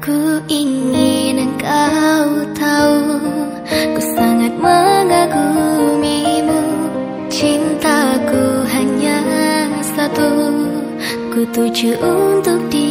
Ku ingin engkau tahu Ku sangat mengagumimu. Cintaku hanya satu Ku tuju untuk dia